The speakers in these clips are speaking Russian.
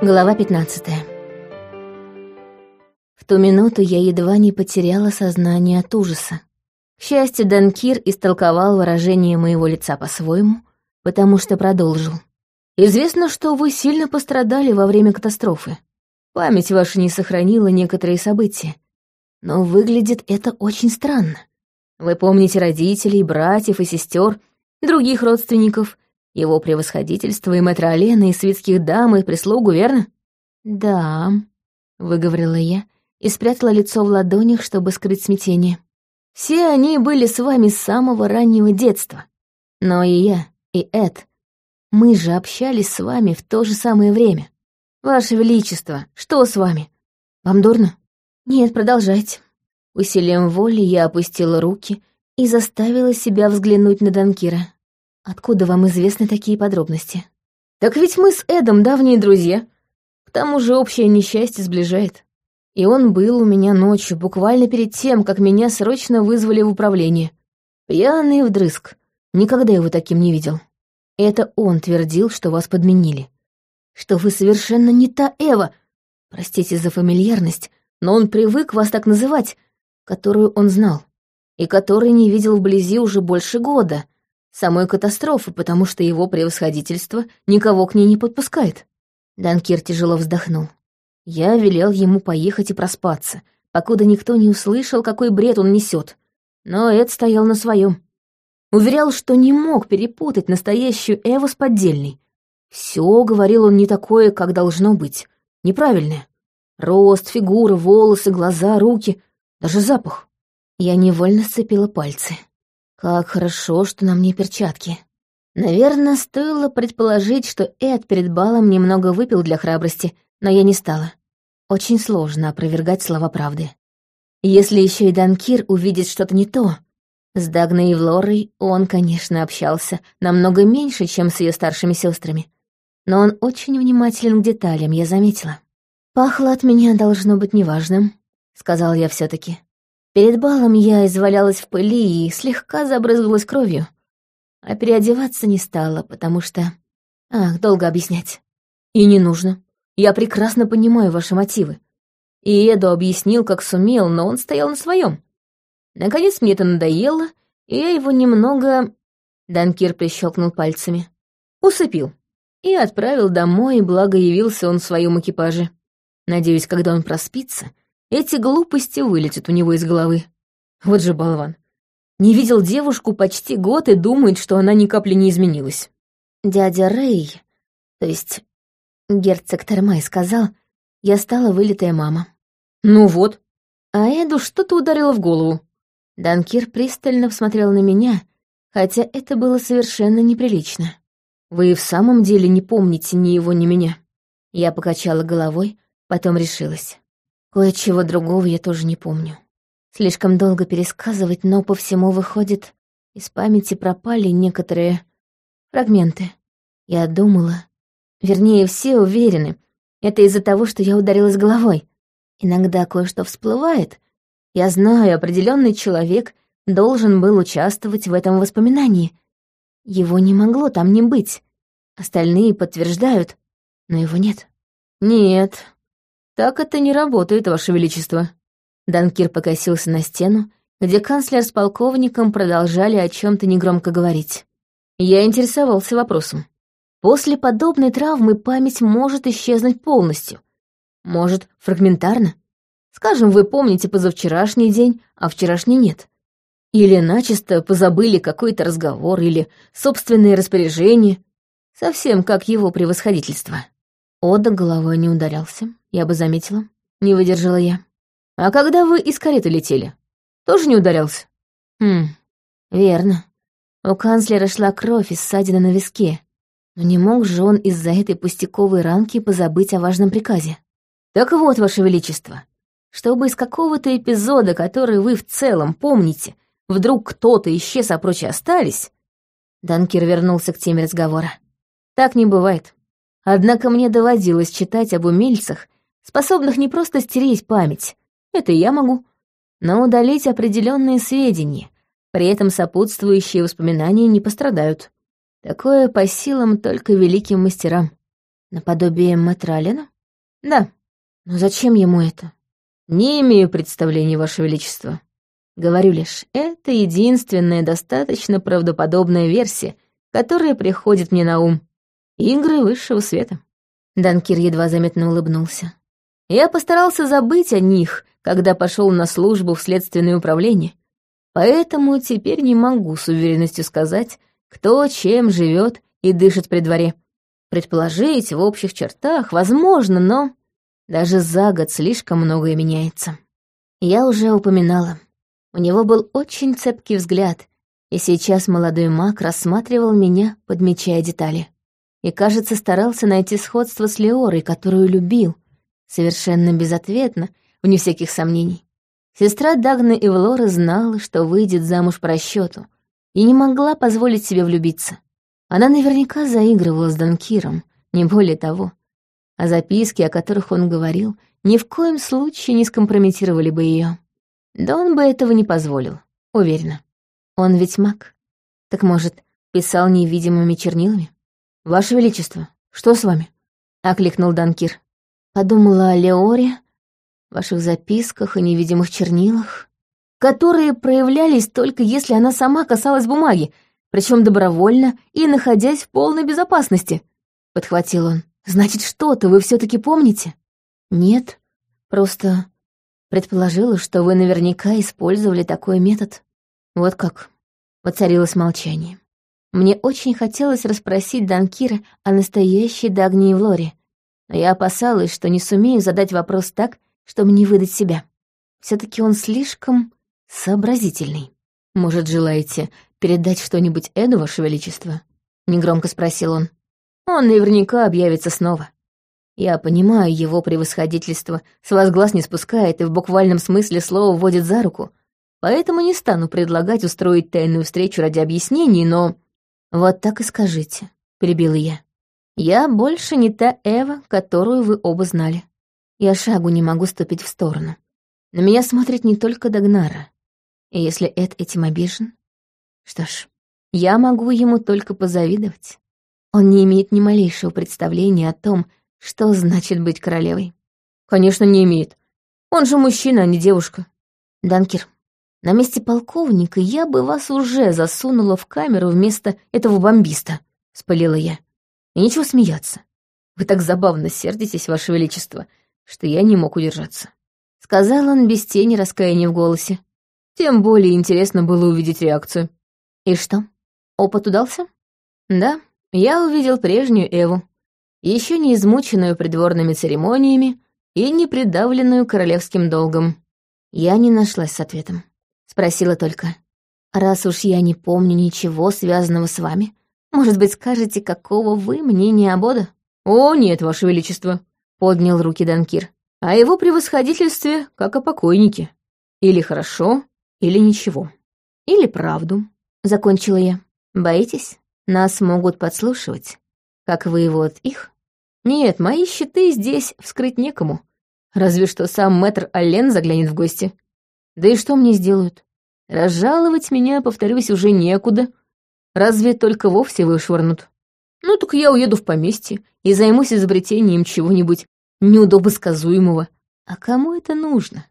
Глава 15 В ту минуту я едва не потеряла сознание от ужаса. К счастью, Данкир истолковал выражение моего лица по-своему, потому что продолжил. «Известно, что вы сильно пострадали во время катастрофы. Память ваша не сохранила некоторые события. Но выглядит это очень странно. Вы помните родителей, братьев и сестер, других родственников, его превосходительство и мэтра Алена, и светских дам, и прислугу, верно?» «Да», — выговорила я и спрятала лицо в ладонях, чтобы скрыть смятение. «Все они были с вами с самого раннего детства. Но и я, и Эд, мы же общались с вами в то же самое время. Ваше Величество, что с вами? Вам дурно?» «Нет, продолжайте». Усилием воли я опустила руки и заставила себя взглянуть на Данкира. Откуда вам известны такие подробности? Так ведь мы с Эдом давние друзья. К тому же общее несчастье сближает. И он был у меня ночью, буквально перед тем, как меня срочно вызвали в управление. Пьяный вдрызг. Никогда его таким не видел. Это он твердил, что вас подменили. Что вы совершенно не та Эва. Простите за фамильярность, но он привык вас так называть, которую он знал, и который не видел вблизи уже больше года — самой катастрофы, потому что его превосходительство никого к ней не подпускает. Данкир тяжело вздохнул. Я велел ему поехать и проспаться, покуда никто не услышал, какой бред он несет. Но Эд стоял на своем. Уверял, что не мог перепутать настоящую Эву с поддельной. Все, говорил он, не такое, как должно быть. Неправильное. Рост, фигура, волосы, глаза, руки, даже запах. Я невольно сцепила пальцы. Как хорошо, что на мне перчатки. Наверное, стоило предположить, что Эд перед балом немного выпил для храбрости, но я не стала. Очень сложно опровергать слова правды. Если еще и Данкир увидит что-то не то. С Дагной и Влорой он, конечно, общался намного меньше, чем с ее старшими сестрами. Но он очень внимателен к деталям, я заметила. «Пахло от меня должно быть неважным», — сказал я все таки Перед балом я извалялась в пыли и слегка забрызгалась кровью. А переодеваться не стала, потому что... Ах, долго объяснять. И не нужно. Я прекрасно понимаю ваши мотивы. И Эду объяснил, как сумел, но он стоял на своем. Наконец мне это надоело, и я его немного... Данкир прищелкнул пальцами. Усыпил. И отправил домой, благо явился он в своем экипаже. Надеюсь, когда он проспится, эти глупости вылетят у него из головы. Вот же болван. Не видел девушку почти год и думает, что она ни капли не изменилась. Дядя Рэй, то есть герцог Термай сказал, я стала вылитая мама. Ну вот. А Эду что-то ударило в голову. Данкир пристально посмотрел на меня, хотя это было совершенно неприлично. Вы в самом деле не помните ни его, ни меня. Я покачала головой, потом решилась. Кое-чего другого я тоже не помню. Слишком долго пересказывать, но по всему выходит, из памяти пропали некоторые фрагменты. Я думала, вернее, все уверены, это из-за того, что я ударилась головой. Иногда кое-что всплывает. Я знаю, определенный человек должен был участвовать в этом воспоминании. Его не могло там не быть. Остальные подтверждают, но его нет. Нет, «Так это не работает, Ваше Величество». Данкир покосился на стену, где канцлер с полковником продолжали о чем то негромко говорить. Я интересовался вопросом. После подобной травмы память может исчезнуть полностью. Может, фрагментарно. Скажем, вы помните позавчерашний день, а вчерашний нет. Или начисто позабыли какой-то разговор или собственные распоряжения, совсем как его превосходительство. Ода головой не ударялся, я бы заметила. Не выдержала я. А когда вы из кареты летели? Тоже не ударялся? Хм, верно. У канцлера шла кровь и ссадина на виске. Но не мог же он из-за этой пустяковой ранки позабыть о важном приказе. Так вот, ваше величество, чтобы из какого-то эпизода, который вы в целом помните, вдруг кто-то исчез, а прочие остались... Данкер вернулся к теме разговора. Так не бывает. Однако мне доводилось читать об умельцах, способных не просто стереть память, это я могу, но удалить определенные сведения, при этом сопутствующие воспоминания не пострадают. Такое по силам только великим мастерам. Наподобие Матралина? Да. Но зачем ему это? Не имею представления, Ваше Величество. Говорю лишь, это единственная достаточно правдоподобная версия, которая приходит мне на ум. Игры высшего света. Данкир едва заметно улыбнулся. Я постарался забыть о них, когда пошел на службу в следственное управление, поэтому теперь не могу с уверенностью сказать, кто чем живет и дышит при дворе. Предположить в общих чертах возможно, но даже за год слишком многое меняется. Я уже упоминала. У него был очень цепкий взгляд, и сейчас молодой маг рассматривал меня, подмечая детали. И, кажется, старался найти сходство с Леорой, которую любил, совершенно безответно, вне всяких сомнений. Сестра Дагны Эвлоры знала, что выйдет замуж по расчету, и не могла позволить себе влюбиться. Она наверняка заигрывала с Данкиром, не более того. А записки, о которых он говорил, ни в коем случае не скомпрометировали бы ее. Да он бы этого не позволил, уверена. Он ведь маг. Так, может, писал невидимыми чернилами? «Ваше Величество, что с вами?» — окликнул Данкир. Подумала о Леоре, ваших записках и невидимых чернилах, которые проявлялись только если она сама касалась бумаги, причем добровольно и находясь в полной безопасности, — подхватил он. «Значит, что-то вы все таки помните?» «Нет, просто предположила, что вы наверняка использовали такой метод». «Вот как?» — воцарилось молчание. Мне очень хотелось расспросить Данкира о настоящей Дагне и Влоре, но я опасалась, что не сумею задать вопрос так, чтобы не выдать себя. все таки он слишком сообразительный. Может, желаете передать что-нибудь Эду, Ваше Величество?» — негромко спросил он. «Он наверняка объявится снова. Я понимаю, его превосходительство с вас глаз не спускает и в буквальном смысле слова вводит за руку, поэтому не стану предлагать устроить тайную встречу ради объяснений, но...» «Вот так и скажите», — перебила я. «Я больше не та Эва, которую вы оба знали. Я шагу не могу ступить в сторону. На меня смотрит не только Дагнара. И если Эд этим обижен, что ж, я могу ему только позавидовать. Он не имеет ни малейшего представления о том, что значит быть королевой. Конечно, не имеет. Он же мужчина, а не девушка. Данкер, на месте полковника я бы вас уже засунула в камеру вместо этого бомбиста, спалила я. И ничего смеяться. Вы так забавно сердитесь, Ваше Величество, что я не мог удержаться. Сказал он без тени раскаяния в голосе. Тем более интересно было увидеть реакцию. И что, опыт удался? Да, я увидел прежнюю Эву, еще не измученную придворными церемониями и не придавленную королевским долгом. Я не нашлась с ответом. Спросила только. «Раз уж я не помню ничего, связанного с вами, может быть, скажете, какого вы мнения об Ода?» «О, нет, ваше величество», — поднял руки Данкир. «О его превосходительстве, как о покойнике. Или хорошо, или ничего. Или правду», — закончила я. «Боитесь? Нас могут подслушивать, как вы вот их?» «Нет, мои щиты здесь вскрыть некому. Разве что сам мэтр Аллен заглянет в гости. Да и что мне сделают? Разжаловать меня, повторюсь, уже некуда. Разве только вовсе вышвырнут. Ну, так я уеду в поместье и займусь изобретением чего-нибудь неудобосказуемого. А кому это нужно?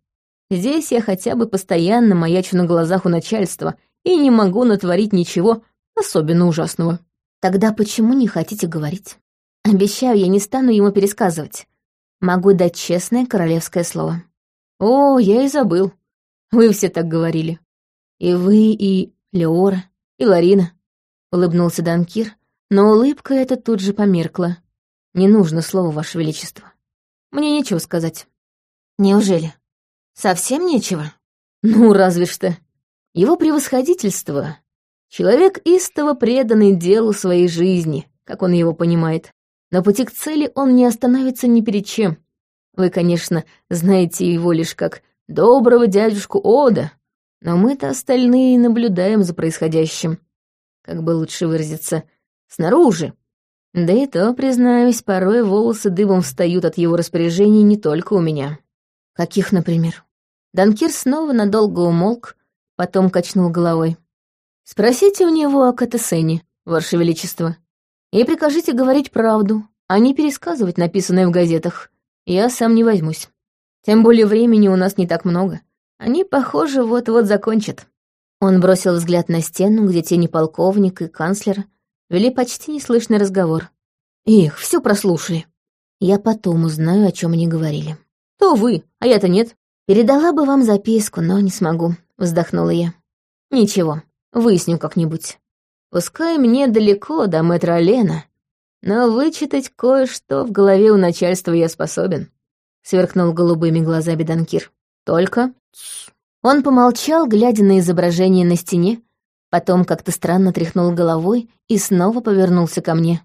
Здесь я хотя бы постоянно маячу на глазах у начальства и не могу натворить ничего особенно ужасного. Тогда почему не хотите говорить? Обещаю, я не стану ему пересказывать. Могу дать честное королевское слово. О, я и забыл. Вы все так говорили. И вы, и Леора, и Ларина. Улыбнулся Данкир, но улыбка эта тут же померкла. Не нужно слова, Ваше Величество. Мне нечего сказать. Неужели? Совсем нечего? Ну, разве что. Его превосходительство — человек истово преданный делу своей жизни, как он его понимает. На пути к цели он не остановится ни перед чем. Вы, конечно, знаете его лишь как доброго дядюшку Ода, но мы-то остальные наблюдаем за происходящим. Как бы лучше выразиться, снаружи. Да и то, признаюсь, порой волосы дыбом встают от его распоряжений не только у меня. Каких, например? Данкир снова надолго умолк, потом качнул головой. «Спросите у него о Катесене, Ваше Величество, и прикажите говорить правду, а не пересказывать написанное в газетах. Я сам не возьмусь. Тем более времени у нас не так много. Они, похоже, вот-вот закончат». Он бросил взгляд на стену, где тени полковника и канцлера вели почти неслышный разговор. «Их, все прослушали. Я потом узнаю, о чем они говорили». «То вы, а я-то нет». «Передала бы вам записку, но не смогу», — вздохнула я. «Ничего, выясню как-нибудь. Пускай мне далеко до мэтра Лена, но вычитать кое-что в голове у начальства я способен», — сверкнул голубыми глазами Данкир. «Только...» Он помолчал, глядя на изображение на стене, потом как-то странно тряхнул головой и снова повернулся ко мне.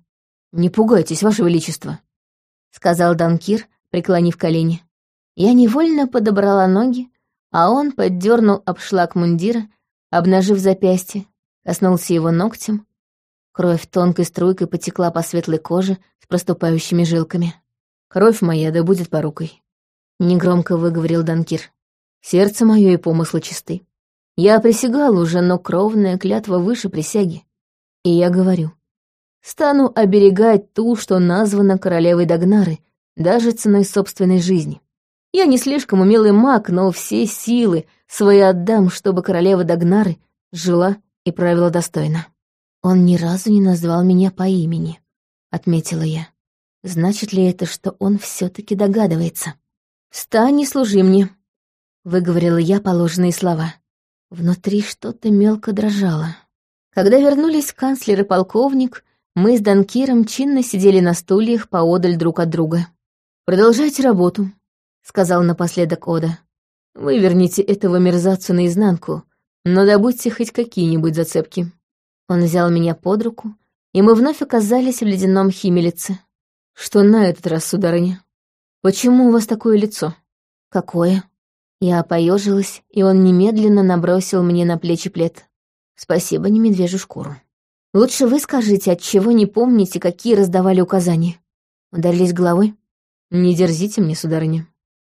«Не пугайтесь, Ваше Величество», — сказал Данкир, преклонив колени. Я невольно подобрала ноги, а он поддернул обшлаг мундира, обнажив запястье, коснулся его ногтем. Кровь тонкой струйкой потекла по светлой коже с проступающими жилками. «Кровь моя да будет порукой», — негромко выговорил Данкир. «Сердце мое и помыслы чисты. Я присягал уже, но кровная клятва выше присяги. И я говорю, стану оберегать ту, что названа королевой Дагнары, даже ценой собственной жизни. Я не слишком умелый маг, но все силы свои отдам, чтобы королева Дагнары жила и правила достойно. Он ни разу не назвал меня по имени, отметила я. Значит ли это, что он все таки догадывается? «Встань и служи мне», — выговорила я положенные слова. Внутри что-то мелко дрожало. Когда вернулись канцлер и полковник, мы с Данкиром чинно сидели на стульях поодаль друг от друга. «Продолжайте работу», — сказал напоследок Ода. «Вы верните этого мерзавца наизнанку, но добудьте хоть какие-нибудь зацепки». Он взял меня под руку, и мы вновь оказались в ледяном химелице. «Что на этот раз, сударыня? Почему у вас такое лицо?» «Какое?» Я поежилась, и он немедленно набросил мне на плечи плед. «Спасибо, не медвежью шкуру. Лучше вы скажите, от чего не помните, какие раздавали указания. Ударились головой?» «Не дерзите мне, сударыня».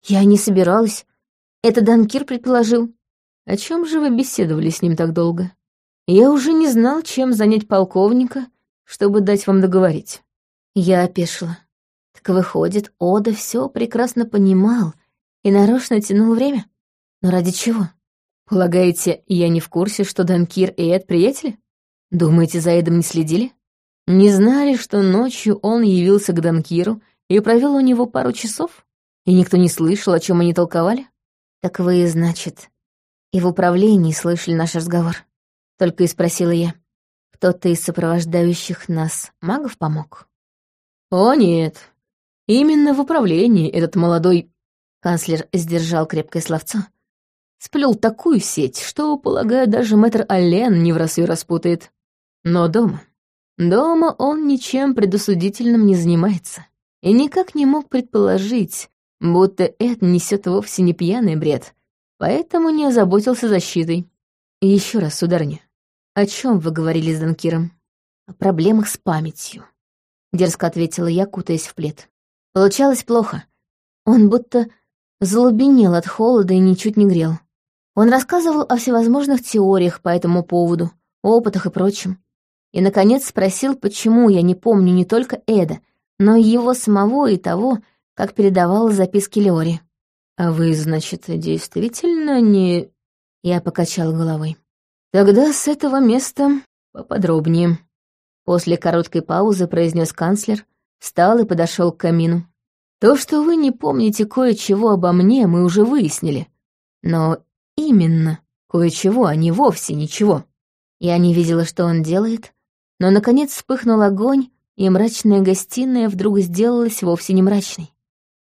Я не собиралась. Это Данкир предположил. О чем же вы беседовали с ним так долго? Я уже не знал, чем занять полковника, чтобы дать вам договорить. Я опешила. Так выходит, Ода все прекрасно понимал и нарочно тянул время. Но ради чего? Полагаете, я не в курсе, что Данкир и Эд приятели? Думаете, за Эдом не следили? Не знали, что ночью он явился к Данкиру и провел у него пару часов? И никто не слышал, о чем они толковали? Так вы, значит, и в управлении слышали наш разговор? Только и спросила я. Кто-то из сопровождающих нас магов помог? О, нет. Именно в управлении этот молодой... Канцлер сдержал крепкое словцо. Сплел такую сеть, что, полагаю, даже мэтр Аллен не в раз ее распутает. Но дома... Дома он ничем предосудительным не занимается. И никак не мог предположить, будто Эд несет вовсе не пьяный бред, поэтому не озаботился защитой. И еще раз, сударыня, о чем вы говорили с Данкиром? О проблемах с памятью, дерзко ответила я, кутаясь в плед. Получалось плохо. Он будто залубенел от холода и ничуть не грел. Он рассказывал о всевозможных теориях по этому поводу, опытах и прочем. И, наконец, спросил, почему я не помню не только Эда, но и его самого и того, как передавала записки Леори. «А вы, значит, действительно не...» Я покачала головой. «Тогда с этого места поподробнее». После короткой паузы произнес канцлер, встал и подошел к камину. «То, что вы не помните кое-чего обо мне, мы уже выяснили. Но именно кое-чего, а не вовсе ничего». Я не видела, что он делает, но, наконец, вспыхнул огонь, и мрачная гостиная вдруг сделалась вовсе не мрачной.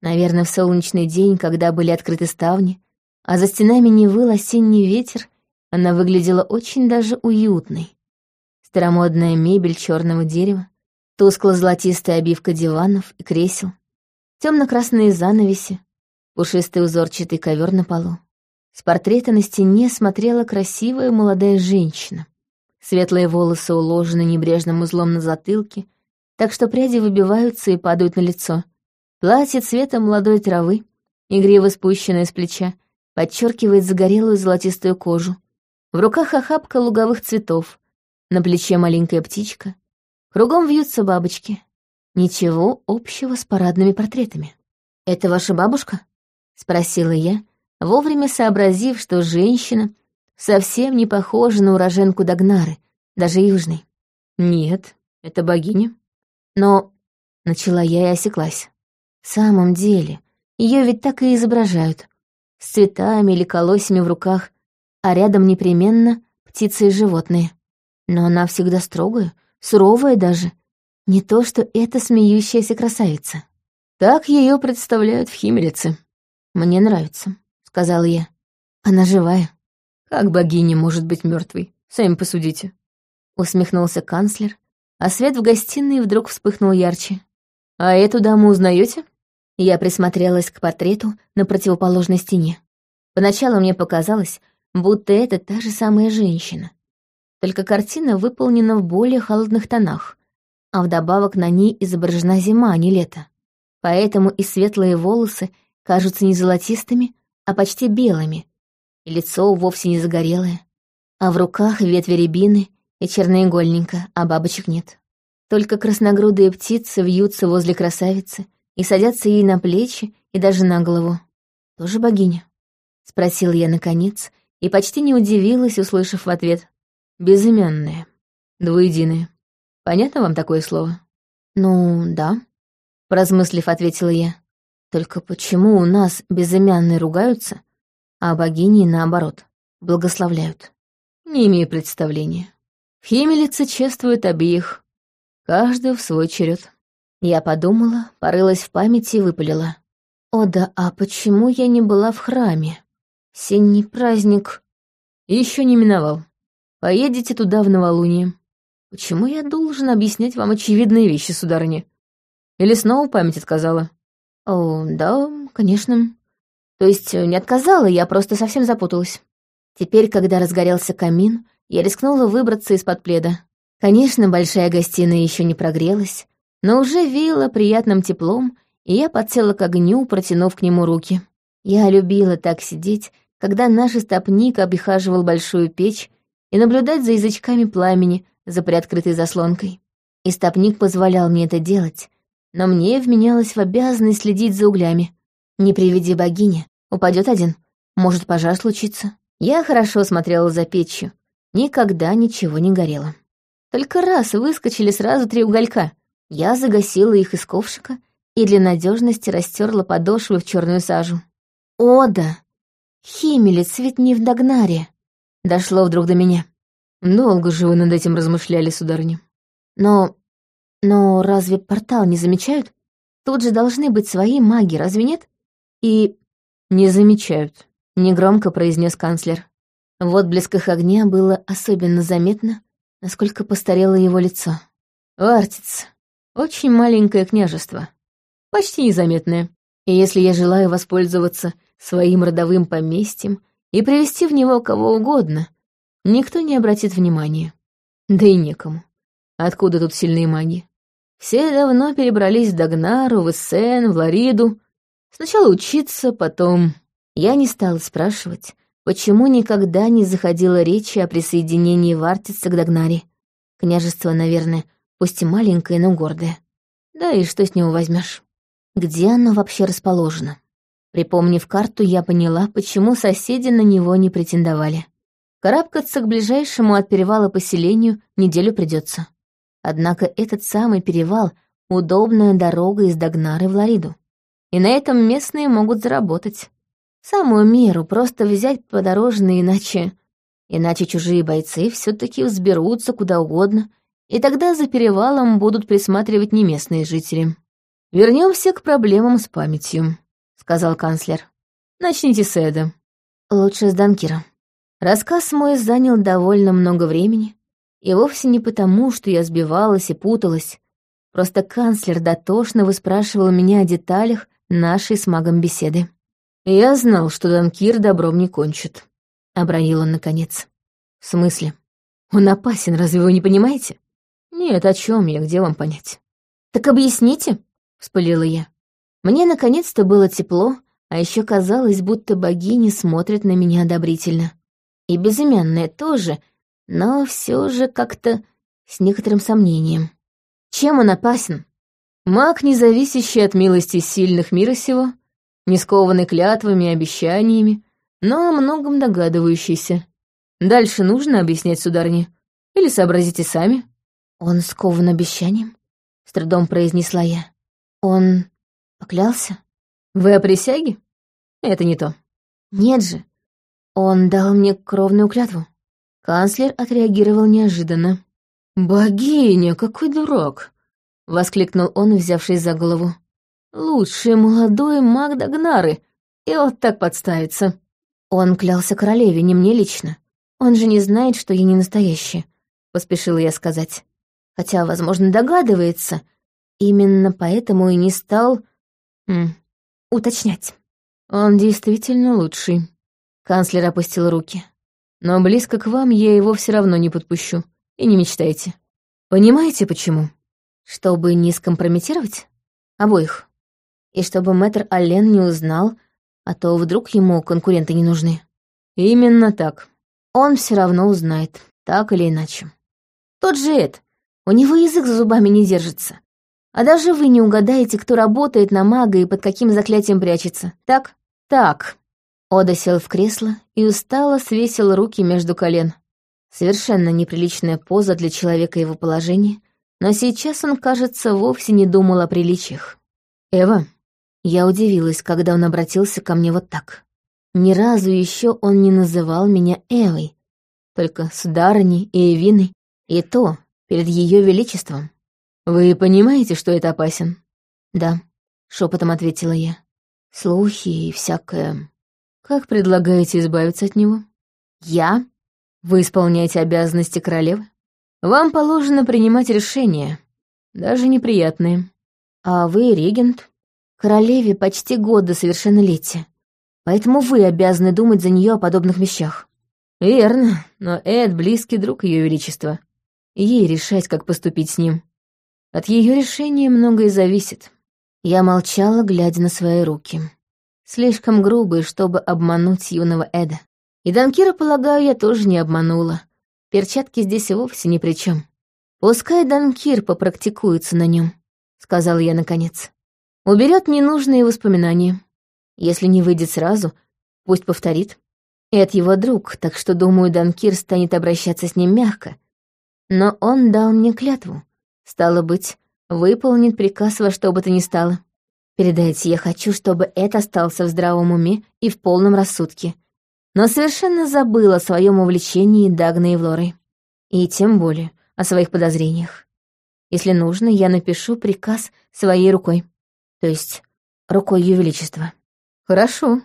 Наверное, в солнечный день, когда были открыты ставни, а за стенами не выл осенний ветер, она выглядела очень даже уютной. Старомодная мебель черного дерева, тускло-золотистая обивка диванов и кресел, темно-красные занавеси, пушистый узорчатый ковер на полу. С портрета на стене смотрела красивая молодая женщина. Светлые волосы уложены небрежным узлом на затылке, так что пряди выбиваются и падают на лицо. Платье цвета молодой травы, игриво спущенное с плеча, подчеркивает загорелую золотистую кожу. В руках охапка луговых цветов, на плече маленькая птичка. Кругом вьются бабочки. Ничего общего с парадными портретами. «Это ваша бабушка?» — спросила я, вовремя сообразив, что женщина совсем не похожа на уроженку Дагнары, даже южной. «Нет, это богиня». «Но...» — начала я и осеклась. «В самом деле, ее ведь так и изображают. С цветами или колосьями в руках, а рядом непременно птицы и животные. Но она всегда строгая, суровая даже. Не то, что эта смеющаяся красавица. Так ее представляют в Химелице. Мне нравится, сказала я. Она живая. Как богиня может быть мертвой? Сами посудите. Усмехнулся канцлер, а свет в гостиной вдруг вспыхнул ярче. А эту даму узнаете? Я присмотрелась к портрету на противоположной стене. Поначалу мне показалось, будто это та же самая женщина. Только картина выполнена в более холодных тонах, а вдобавок на ней изображена зима, а не лето. Поэтому и светлые волосы кажутся не золотистыми, а почти белыми, и лицо вовсе не загорелое, а в руках ветви рябины и черноигольненько, а бабочек нет. Только красногрудые птицы вьются возле красавицы и садятся ей на плечи и даже на голову. Тоже богиня? Спросил я наконец и почти не удивилась, услышав в ответ. Безымянная, двуединая. Понятно вам такое слово? Ну, да. Поразмыслив, ответила я. Только почему у нас безымянные ругаются, а богини, наоборот, благословляют? Не имею представления. В Химелице чествуют обеих, каждый в свой черед. Я подумала, порылась в памяти и выпалила. О да, а почему я не была в храме? Синий праздник. Еще не миновал. Поедете туда в новолуние. Почему я должен объяснять вам очевидные вещи, сударыня? Или снова память отказала? О, да, конечно. То есть не отказала, я просто совсем запуталась. Теперь, когда разгорелся камин, я рискнула выбраться из-под пледа. Конечно, большая гостиная еще не прогрелась, но уже веяла приятным теплом, и я подсела к огню, протянув к нему руки. Я любила так сидеть, когда наш стопник обихаживал большую печь и наблюдать за язычками пламени за приоткрытой заслонкой. Истопник позволял мне это делать, но мне вменялось в обязанность следить за углями. Не приведи богиня, упадет один, может пожар случиться. Я хорошо смотрела за печью, никогда ничего не горело. Только раз выскочили сразу три уголька. Я загасила их из ковшика и для надежности растерла подошвы в черную сажу. О да, химелец ведь не в Дагнаре. Дошло вдруг до меня. Долго же вы над этим размышляли, сударыня. Но... но разве портал не замечают? Тут же должны быть свои маги, разве нет? И... Не замечают, негромко произнес канцлер. В отблесках огня было особенно заметно, насколько постарело его лицо. Вартиц. Очень маленькое княжество. Почти незаметное. И если я желаю воспользоваться своим родовым поместьем и привести в него кого угодно, никто не обратит внимания. Да и некому. Откуда тут сильные маги? Все давно перебрались в Дагнару, в Эссен, в Лариду. Сначала учиться, потом... Я не стала спрашивать, почему никогда не заходила речи о присоединении Вартица к Дагнаре. Княжество, наверное, пусть и маленькое, но гордое. Да и что с него возьмешь? Где оно вообще расположено? Припомнив карту, я поняла, почему соседи на него не претендовали. Карабкаться к ближайшему от перевала поселению неделю придется. Однако этот самый перевал — удобная дорога из Дагнары в Лариду. И на этом местные могут заработать. Самую меру просто взять подорожные, иначе... Иначе чужие бойцы все таки взберутся куда угодно, и тогда за перевалом будут присматривать не местные жители. Вернемся к проблемам с памятью сказал канцлер. «Начните с Эда». «Лучше с Данкира». Рассказ мой занял довольно много времени, и вовсе не потому, что я сбивалась и путалась. Просто канцлер дотошно выспрашивал меня о деталях нашей с магом беседы. «Я знал, что Данкир добром не кончит», — обронил он наконец. «В смысле? Он опасен, разве вы не понимаете?» «Нет, о чем я, где вам понять?» «Так объясните», — вспылила я. Мне наконец-то было тепло, а еще казалось, будто богини смотрят на меня одобрительно. И безымянная тоже, но все же как-то с некоторым сомнением. Чем он опасен? Маг, не зависящий от милости сильных мира сего, не скованный клятвами и обещаниями, но о многом догадывающийся. Дальше нужно объяснять, сударыне? Или сообразите сами? Он скован обещанием, с трудом произнесла я. Он поклялся? Вы о присяге? Это не то. Нет же. Он дал мне кровную клятву. Канцлер отреагировал неожиданно. «Богиня, какой дурак!» — воскликнул он, взявшись за голову. «Лучший молодой маг Дагнары, и вот так подставится». Он клялся королеве, не мне лично. Он же не знает, что я не настоящая, — поспешила я сказать. Хотя, возможно, догадывается. Именно поэтому и не стал... Уточнять. Он действительно лучший. Канцлер опустил руки. Но близко к вам я его все равно не подпущу. И не мечтайте. Понимаете, почему? Чтобы не скомпрометировать? Обоих. И чтобы мэтр Аллен не узнал, а то вдруг ему конкуренты не нужны. Именно так. Он все равно узнает, так или иначе. Тот же Эд, у него язык за зубами не держится. А даже вы не угадаете, кто работает на мага и под каким заклятием прячется, так? Так. Ода сел в кресло и устало свесил руки между колен. Совершенно неприличная поза для человека его положения, но сейчас он, кажется, вовсе не думал о приличиях. «Эва», я удивилась, когда он обратился ко мне вот так. Ни разу еще он не называл меня Эвой, только сударыней и Эвиной, и то перед ее величеством. «Вы понимаете, что это опасен?» «Да», — шепотом ответила я. «Слухи и всякое...» «Как предлагаете избавиться от него?» «Я?» Вы исполняете обязанности королевы. Вам положено принимать решения, даже неприятные. А вы регент. Королеве почти год до совершеннолетия. Поэтому вы обязаны думать за нее о подобных вещах. Верно, но Эд — близкий друг Ее Величества. Ей решать, как поступить с ним. От ее решения многое зависит. Я молчала, глядя на свои руки. Слишком грубые, чтобы обмануть юного Эда. И Данкира, полагаю, я тоже не обманула. Перчатки здесь и вовсе ни при чем. Пускай Данкир попрактикуется на нем, сказала я наконец. Уберет ненужные воспоминания. Если не выйдет сразу, пусть повторит. Эд его друг, так что, думаю, Данкир станет обращаться с ним мягко. Но он дал мне клятву. Стало быть, выполнит приказ во что бы то ни стало. Передайте, я хочу, чтобы Эд остался в здравом уме и в полном рассудке, но совершенно забыл о своем увлечении Дагной и Влорой. И тем более о своих подозрениях. Если нужно, я напишу приказ своей рукой. То есть рукой Ее Величества. Хорошо.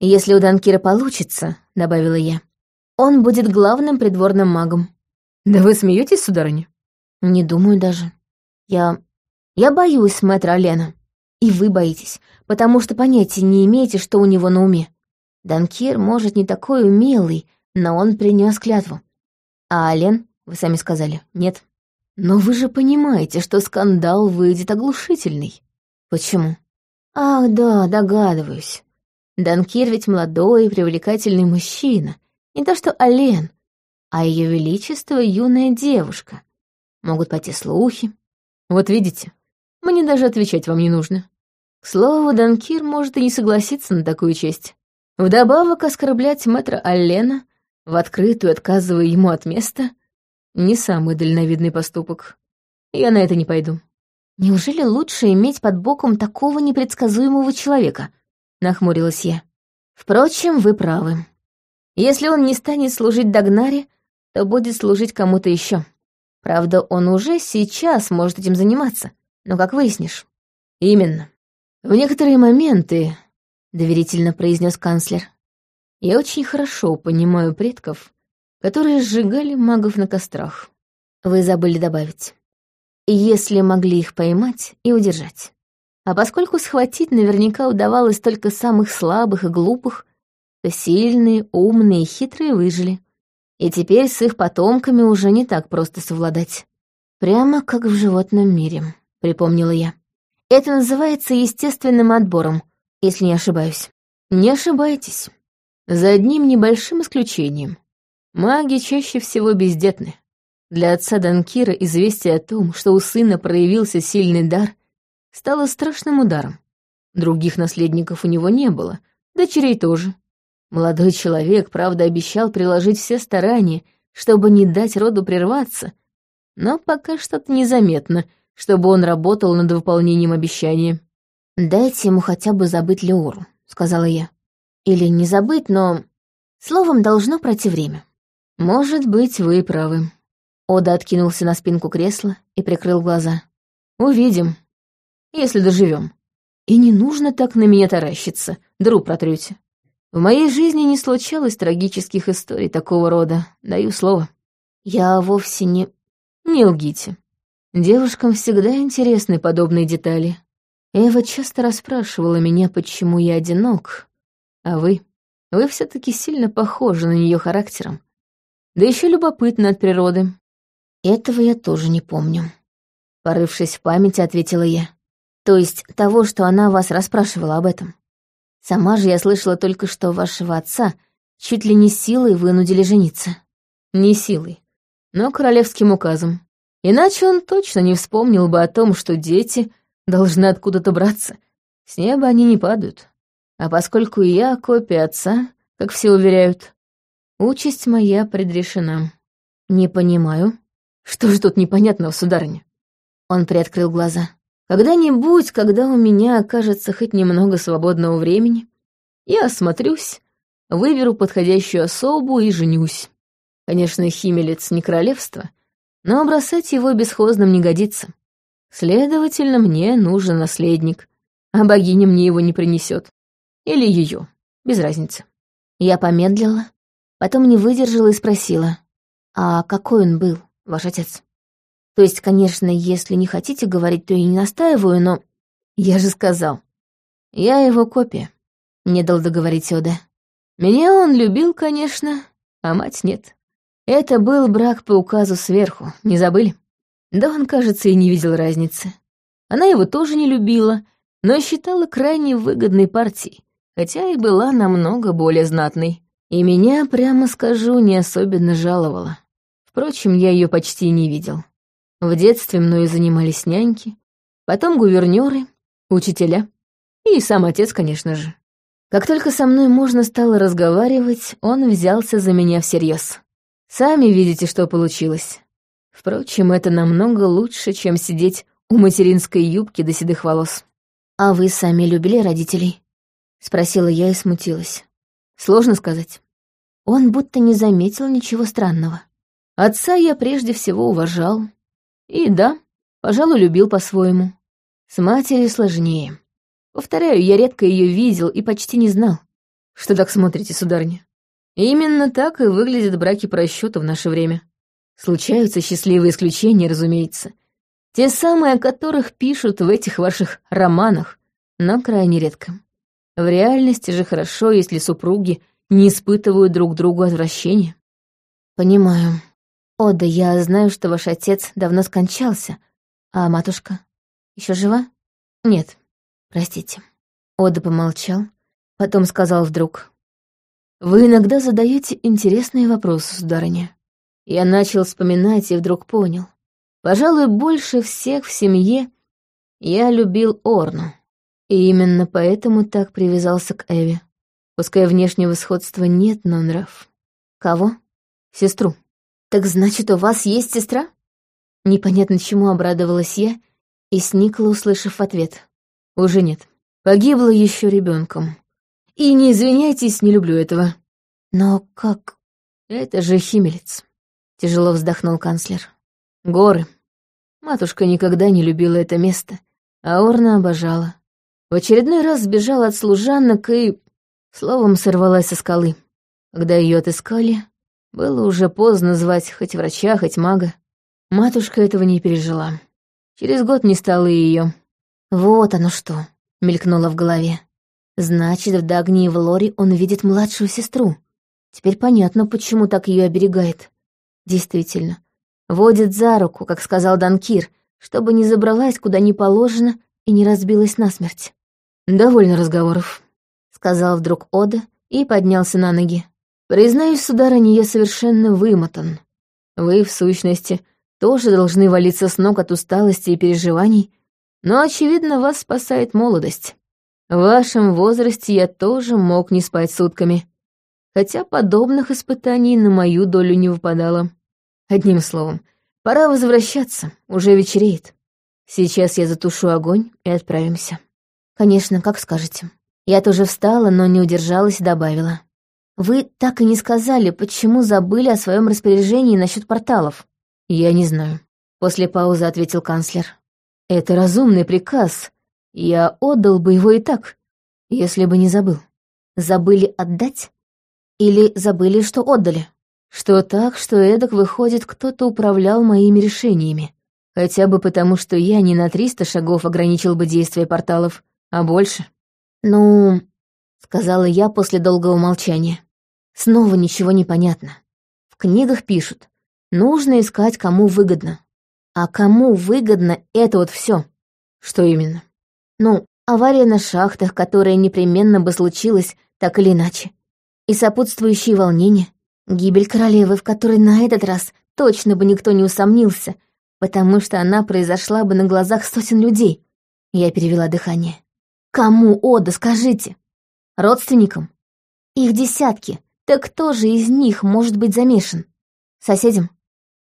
Если у Данкира получится, — добавила я, — он будет главным придворным магом. Да вы смеетесь, сударыня? Не думаю даже. Я... я боюсь мэтра Лена. И вы боитесь, потому что понятия не имеете, что у него на уме. Данкир, может, не такой умелый, но он принес клятву. А Ален, вы сами сказали, нет. Но вы же понимаете, что скандал выйдет оглушительный. Почему? Ах, да, догадываюсь. Данкир ведь молодой и привлекательный мужчина. Не то что Ален, а ее величество — юная девушка. Могут пойти слухи. Вот видите, мне даже отвечать вам не нужно. К слову, Данкир может и не согласиться на такую честь. Вдобавок оскорблять мэтра Аллена, в открытую отказывая ему от места, не самый дальновидный поступок. Я на это не пойду. Неужели лучше иметь под боком такого непредсказуемого человека? Нахмурилась я. Впрочем, вы правы. Если он не станет служить Дагнаре, то будет служить кому-то еще. Правда, он уже сейчас может этим заниматься, но как выяснишь? Именно. В некоторые моменты — доверительно произнес канцлер. «Я очень хорошо понимаю предков, которые сжигали магов на кострах». Вы забыли добавить. Если могли их поймать и удержать. А поскольку схватить наверняка удавалось только самых слабых и глупых, то сильные, умные и хитрые выжили. И теперь с их потомками уже не так просто совладать. Прямо как в животном мире, припомнила я. Это называется естественным отбором, если не ошибаюсь. Не ошибайтесь. За одним небольшим исключением. Маги чаще всего бездетны. Для отца Данкира известие о том, что у сына проявился сильный дар, стало страшным ударом. Других наследников у него не было, дочерей тоже. Молодой человек, правда, обещал приложить все старания, чтобы не дать роду прерваться, но пока что-то незаметно, чтобы он работал над выполнением обещания. «Дайте ему хотя бы забыть Леору», — сказала я. «Или не забыть, но... Словом, должно пройти время». «Может быть, вы правы». Ода откинулся на спинку кресла и прикрыл глаза. «Увидим, если доживем. И не нужно так на меня таращиться, дыру протрете. В моей жизни не случалось трагических историй такого рода, даю слово. Я вовсе не... Не лгите. Девушкам всегда интересны подобные детали. Эва часто расспрашивала меня, почему я одинок. А вы? Вы все таки сильно похожи на нее характером. Да еще любопытны от природы. Этого я тоже не помню. Порывшись в памяти, ответила я. То есть того, что она вас расспрашивала об этом. Сама же я слышала только, что вашего отца чуть ли не силой вынудили жениться. Не силой, но королевским указом. Иначе он точно не вспомнил бы о том, что дети должны откуда-то браться. С неба они не падают. А поскольку я копия отца, как все уверяют, участь моя предрешена. Не понимаю. Что же тут непонятного, сударыня? Он приоткрыл глаза. Когда-нибудь, когда у меня окажется хоть немного свободного времени, я осмотрюсь, выберу подходящую особу и женюсь. Конечно, Химелец не королевство, но бросать его бесхозным не годится. Следовательно, мне нужен наследник, а богиня мне его не принесет. Или ее, без разницы. Я помедлила, потом не выдержала и спросила, а какой он был, ваш отец? То есть, конечно, если не хотите говорить, то и не настаиваю, но... Я же сказал. Я его копия. Не дал договорить Ода. Меня он любил, конечно, а мать нет. Это был брак по указу сверху, не забыли? Да он, кажется, и не видел разницы. Она его тоже не любила, но считала крайне выгодной партией, хотя и была намного более знатной. И меня, прямо скажу, не особенно жаловала. Впрочем, я ее почти не видел. В детстве мною занимались няньки, потом гувернёры, учителя и сам отец, конечно же. Как только со мной можно стало разговаривать, он взялся за меня всерьез. Сами видите, что получилось. Впрочем, это намного лучше, чем сидеть у материнской юбки до седых волос. «А вы сами любили родителей?» — спросила я и смутилась. Сложно сказать. Он будто не заметил ничего странного. Отца я прежде всего уважал, и да, пожалуй, любил по-своему. С матерью сложнее. Повторяю, я редко ее видел и почти не знал. Что так смотрите, сударыня? Именно так и выглядят браки по расчету в наше время. Случаются счастливые исключения, разумеется. Те самые, о которых пишут в этих ваших романах, но крайне редко. В реальности же хорошо, если супруги не испытывают друг другу отвращения. Понимаю. «О, да я знаю, что ваш отец давно скончался, а матушка еще жива?» «Нет, простите». Ода помолчал, потом сказал вдруг. «Вы иногда задаете интересные вопросы, сударыня». Я начал вспоминать и вдруг понял. Пожалуй, больше всех в семье я любил Орну. И именно поэтому так привязался к Эве. Пускай внешнего сходства нет, но нрав. Кого? Сестру. «Так значит, у вас есть сестра?» Непонятно чему обрадовалась я и сникла, услышав ответ. «Уже нет. Погибла еще ребенком. И не извиняйтесь, не люблю этого». «Но как?» «Это же Химелец», — тяжело вздохнул канцлер. «Горы. Матушка никогда не любила это место, а Орна обожала. В очередной раз сбежала от служанок и, словом, сорвалась со скалы. Когда ее отыскали, было уже поздно звать хоть врача, хоть мага. Матушка этого не пережила. Через год не стало ее. «Вот оно что», — мелькнуло в голове. «Значит, в Дагни и в Лори он видит младшую сестру. Теперь понятно, почему так ее оберегает. Действительно, водит за руку, как сказал Данкир, чтобы не забралась куда не положено и не разбилась насмерть». «Довольно разговоров», — сказал вдруг Ода и поднялся на ноги. Признаюсь, сударыня, я совершенно вымотан. Вы, в сущности, тоже должны валиться с ног от усталости и переживаний, Но, очевидно, вас спасает молодость. В вашем возрасте я тоже мог не спать сутками. Хотя подобных испытаний на мою долю не выпадало. Одним словом, пора возвращаться, уже вечереет. Сейчас я затушу огонь и отправимся. Конечно, как скажете. Я тоже встала, но не удержалась и добавила. Вы так и не сказали, почему забыли о своем распоряжении насчет порталов. Я не знаю. После паузы ответил канцлер. Это разумный приказ. Я отдал бы его и так, если бы не забыл. Забыли отдать? Или забыли, что отдали? Что так, что эдак выходит, кто-то управлял моими решениями. Хотя бы потому, что я не на триста шагов ограничил бы действие порталов, а больше. «Ну...» — сказала я после долгого молчания. «Снова ничего не понятно. В книгах пишут, нужно искать, кому выгодно. А кому выгодно это вот все? Что именно? Ну, авария на шахтах, которая непременно бы случилась так или иначе. И сопутствующие волнения. Гибель королевы, в которой на этот раз точно бы никто не усомнился, потому что она произошла бы на глазах сотен людей. Я перевела дыхание. Кому Ода, скажите? Родственникам? Их десятки. Так кто же из них может быть замешан? Соседям?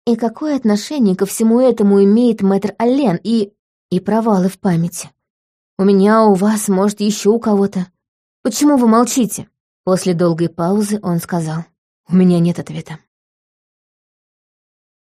И какое отношение ко всему этому имеет мэтр Аллен и... и провалы в памяти? У меня, у вас, может, еще у кого-то. Почему вы молчите? После долгой паузы он сказал. У меня нет ответа.